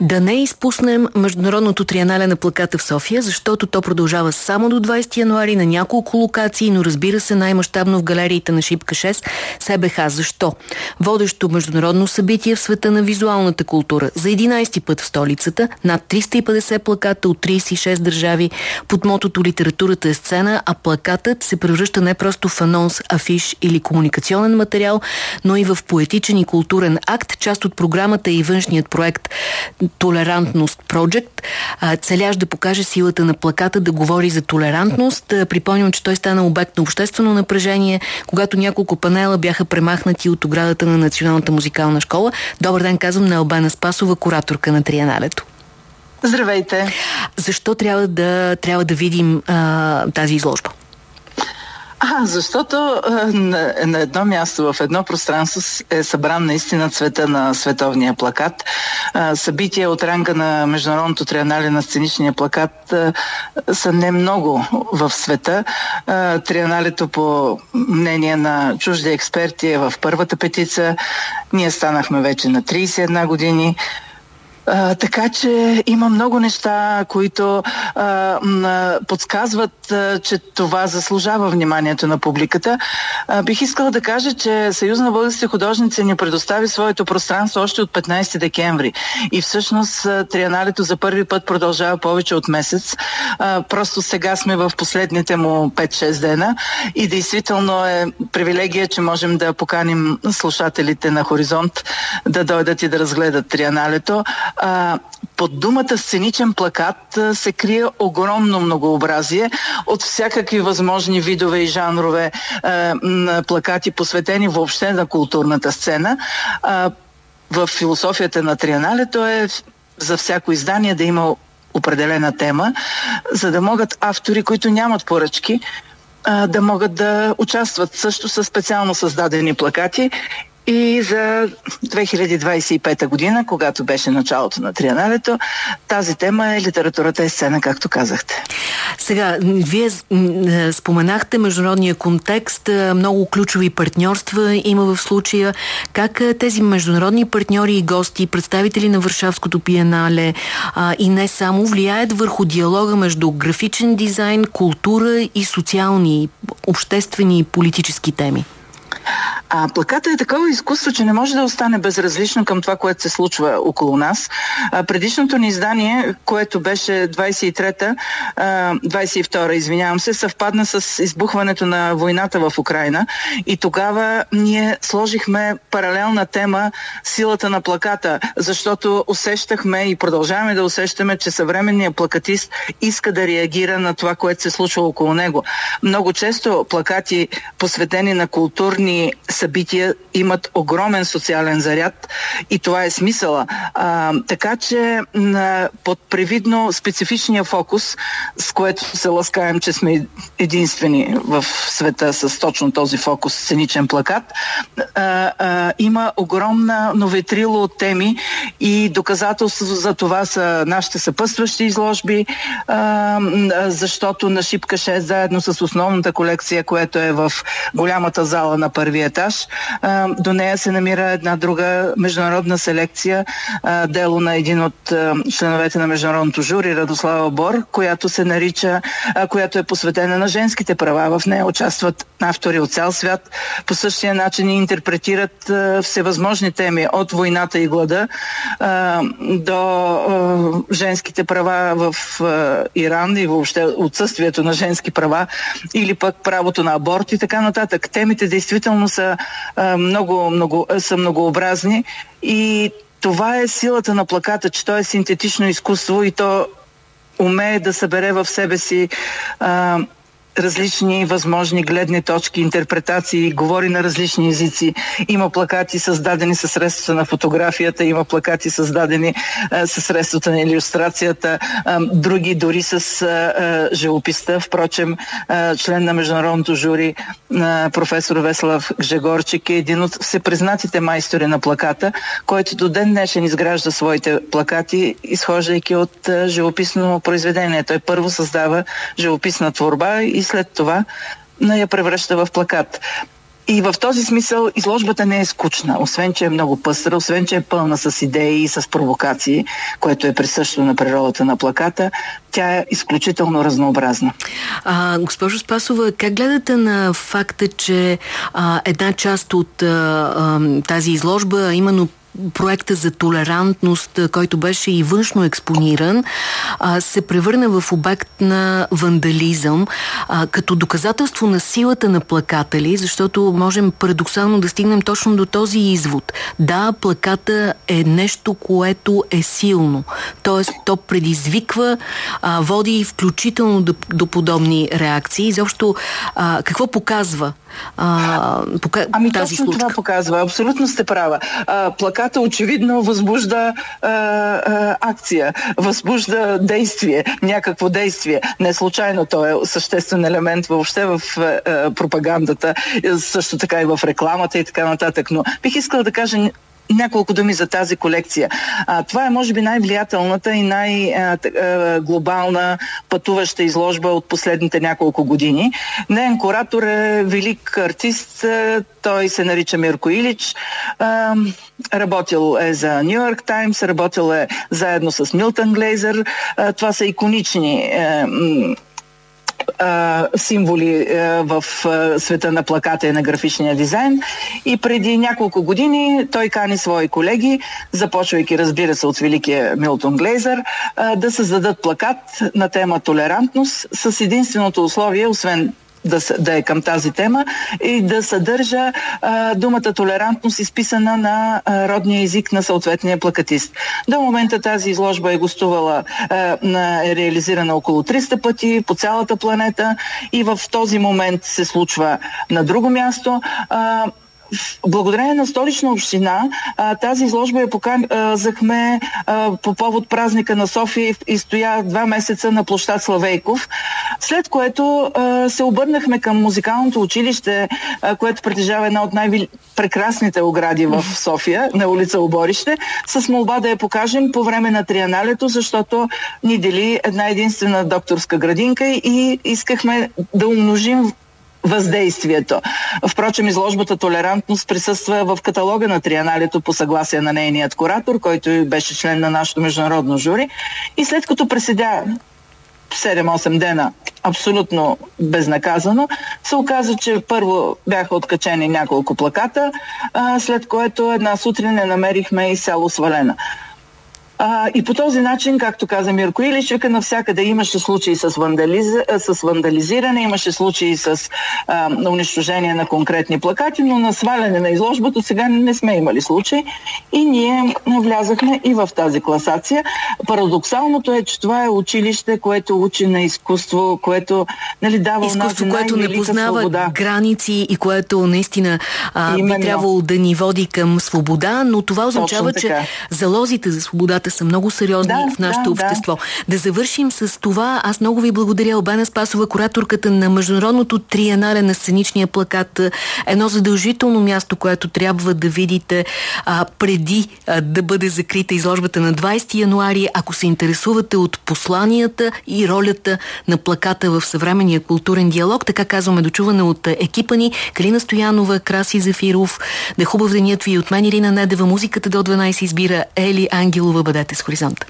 Да не изпуснем Международното трианале на плаката в София, защото то продължава само до 20 януари на няколко локации, но разбира се най-мащабно в галериите на Шипка 6 СБХ. Защо? Водещо международно събитие в света на визуалната култура. За 11 път в столицата, над 350 плаката от 36 държави под мотото Литературата е сцена, а плакатът се превръща не просто в анонс, афиш или комуникационен материал, но и в поетичен и културен акт. Част от програмата и външният проект Толерантност Project, целящ да покаже силата на плаката, да говори за толерантност. Припомням, че той стана обект на обществено напрежение, когато няколко панела бяха премахнати от оградата на Националната музикална школа. Добър ден, казвам на Албана Спасова, кураторка на Трианалето. Здравейте! Защо трябва да, трябва да видим а, тази изложба? А, защото на, на едно място, в едно пространство е събран наистина цвета на световния плакат. Събития от ранга на Международното трианале на сценичния плакат са не много в света. Трианалето по мнение на чужди експерти е в първата петица. Ние станахме вече на 31 години. Така че има много неща, които а, подсказват, а, че това заслужава вниманието на публиката. Бих искала да кажа, че Съюз на българските художници ни предостави своето пространство още от 15 декември. И всъщност трианалето за първи път продължава повече от месец. Просто сега сме в последните му 5-6 дена и действително е привилегия, че можем да поканим слушателите на Хоризонт да дойдат и да разгледат трианалето под думата сценичен плакат се крие огромно многообразие от всякакви възможни видове и жанрове плакати, посветени въобще на културната сцена. А, в философията на Трианалето е за всяко издание да има определена тема, за да могат автори, които нямат поръчки, да могат да участват също с специално създадени плакати и за 2025 година, когато беше началото на трианалето, тази тема е литературата е сцена, както казахте. Сега, вие споменахте международния контекст, много ключови партньорства има в случая. Как тези международни партньори и гости, представители на Варшавското пиенале а, и не само, влияят върху диалога между графичен дизайн, култура и социални, обществени и политически теми? А плаката е такова изкуство, че не може да остане безразлично към това, което се случва около нас. А, предишното ни издание, което беше 23-та, 22-та, извинявам се, съвпадна с избухването на войната в Украина и тогава ние сложихме паралелна тема силата на плаката, защото усещахме и продължаваме да усещаме, че съвременният плакатист иска да реагира на това, което се случва около него. Много често плакати, посветени на културни събития имат огромен социален заряд и това е смисъла. А, така че а, под привидно специфичния фокус, с което се ласкаем, че сме единствени в света с точно този фокус, сценичен плакат, а, а, има огромна новетрило от теми и доказателство за това са нашите съпътстващи изложби, а, защото на Шипка 6 заедно с основната колекция, която е в голямата зала на първия етаж. А, до нея се намира една друга международна селекция, а, дело на един от а, членовете на международното жури, Радослава Бор, която се нарича, а, която е посветена на женските права. В нея участват автори от цял свят. По същия начин интерпретират а, всевъзможни теми от войната и глада а, до а, женските права в а, Иран и въобще отсъствието на женски права или пък правото на аборт и така нататък. Темите действително са много, много, са многообразни и това е силата на плаката, че то е синтетично изкуство и то умее да събере в себе си а, различни възможни гледни точки, интерпретации, говори на различни езици. Има плакати създадени със средствата на фотографията, има плакати създадени а, със средствата на иллюстрацията, други дори с а, живописта. Впрочем, член на международното жури професор Веслав Гжегорчик е един от всепризнатите майстори на плаката, който до ден днешен изгражда своите плакати, изхождайки от живописно произведение. Той първо създава живописна творба и след това я превръща в плакат. И в този смисъл изложбата не е скучна, освен че е много пъстра, освен че е пълна с идеи и с провокации, което е присъщо на природата на плаката, тя е изключително разнообразна. А, госпожо Спасова, как гледате на факта, че а, една част от а, а, тази изложба, именно проекта за толерантност, който беше и външно експониран, се превърна в обект на вандализъм, като доказателство на силата на плаката ли, защото можем парадоксално да стигнем точно до този извод. Да, плаката е нещо, което е силно. Тоест, то предизвиква, води включително до, до подобни реакции. Изобщо, какво показва а, пока... ами тази точно случка. това показва. Абсолютно сте права. А, плаката очевидно възбужда а, а, акция, възбужда действие, някакво действие. Не случайно то е съществен елемент въобще в а, пропагандата, също така и в рекламата и така нататък. Но бих искала да кажа няколко думи за тази колекция. А, това е, може би, най-влиятелната и най-глобална пътуваща изложба от последните няколко години. Неен куратор е велик артист, той се нарича Мирко Илич. А, работил е за Нью Йорк Таймс, работил е заедно с Милтън Глейзър. А, това са иконични е, а, символи а, в а, света на плаката и на графичния дизайн. И преди няколко години той кани свои колеги, започвайки, разбира се, от великия Милтон Глейзър, а, да създадат плакат на тема толерантност с единственото условие, освен да, да е към тази тема и да съдържа а, думата толерантност, изписана на а, родния език на съответния плакатист. До момента тази изложба е гостувала, а, на, е реализирана около 300 пъти по цялата планета и в този момент се случва на друго място. А, благодарение на столична община тази изложба я показахме по повод празника на София и стоя два месеца на площад Славейков, след което се обърнахме към музикалното училище, което притежава една от най-прекрасните огради в София, на улица Оборище, с молба да я покажем по време на трианалето, защото ни дели една единствена докторска градинка и искахме да умножим въздействието. Впрочем, изложбата Толерантност присъства в каталога на Трианалето по съгласие на нейният куратор, който беше член на нашето международно жури. И след като преседя 7-8 дена абсолютно безнаказано, се оказа, че първо бяха откачени няколко плаката, а, след което една сутрин не намерихме и село свалена. А, и по този начин, както каза Мирко Илич, вика навсякъде имаше случаи с, вандализ... с вандализиране, имаше случаи с а, унищожение на конкретни плакати, но на сваляне на изложбата сега не сме имали случаи и ние влязахме и в тази класация. Парадоксалното е, че това е училище, което учи на изкуство, което нали, дава изкуство, което не познава свобода. граници и което наистина а, би трябвало да ни води към свобода, но това означава, че залозите за свободата нещата са много сериозни да, в нашето да, общество. Да. да завършим с това. Аз много ви благодаря. Албана Спасова, кураторката на Международното триенале на сценичния плакат. Едно задължително място, което трябва да видите а, преди а, да бъде закрита изложбата на 20 януари. Ако се интересувате от посланията и ролята на плаката в съвременния културен диалог, така казваме дочуване от екипа ни. Калина Стоянова, Краси Зафиров. Да хубав денят ви от мен Ирина Недева. Музиката до 12 избира Ели Ангелова. Бъдете с Хоризонта.